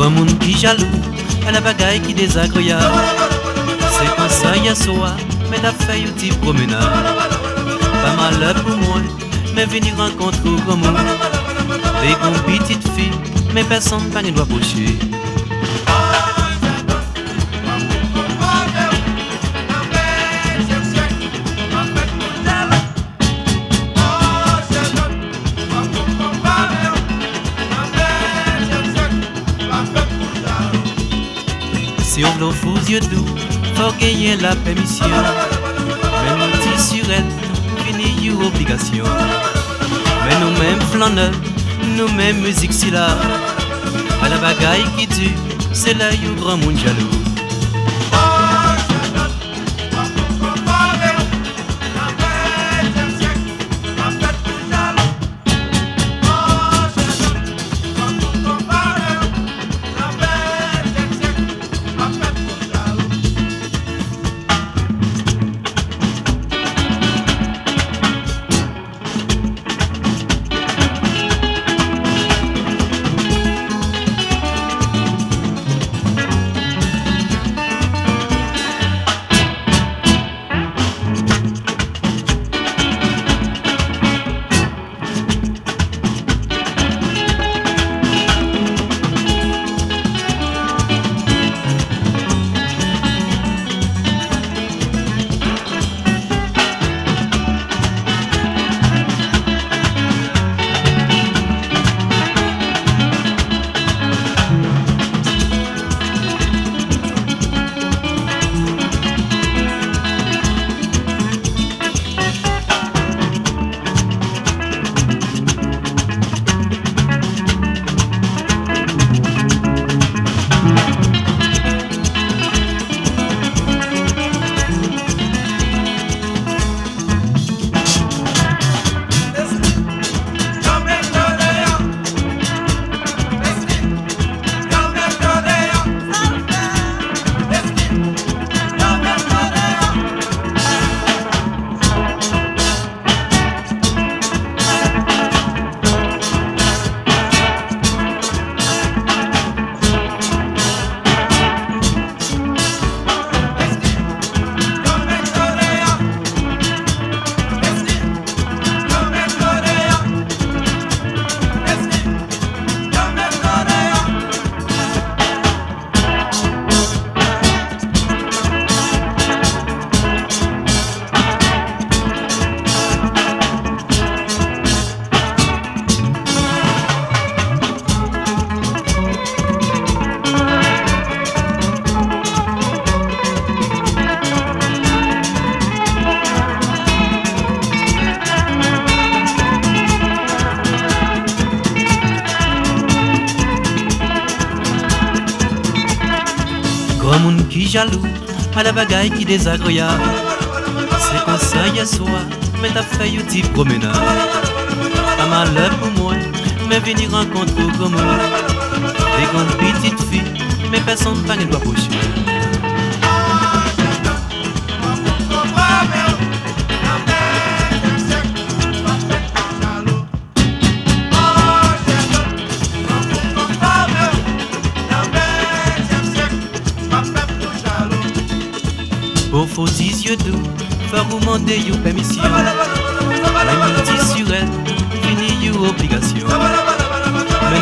Grand monde qui jaloux, à la bagaille qui désagréable. C'est comme ça, y'a soir, mais t'as fait un petit promenade. Pas mal pour moi, mais venir rencontrer au grand monde. Des grandes petites filles, mais personne pas on veut fous yeux doux, faut gagner la permission. Petit sur elle, fini une obligation. Mais nous-mêmes flâneurs, nous-mêmes musique si là. À la bagaille qui tue, c'est là you grand monde jaloux. Jaloux, à la bagaille qui désagréable. C'est comme ça hier soir, mais t'as fait un petit promenade. Pas mal pour moi, mais venir rencontrer grand monde. Des grandes petites filles, mais personne pas ne doit pocher. Pour faux yeux doux, faire vous demander une permission. Même dit sur elle, fini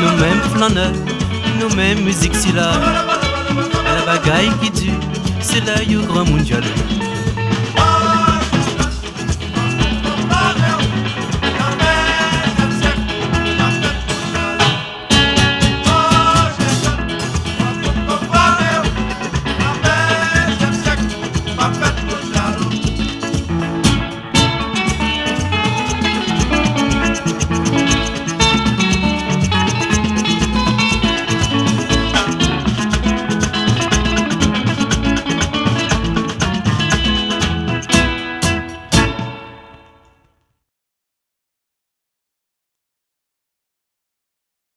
nous-mêmes flâneurs, nous-mêmes musique si la tue, c'est là you grand monde jaloux.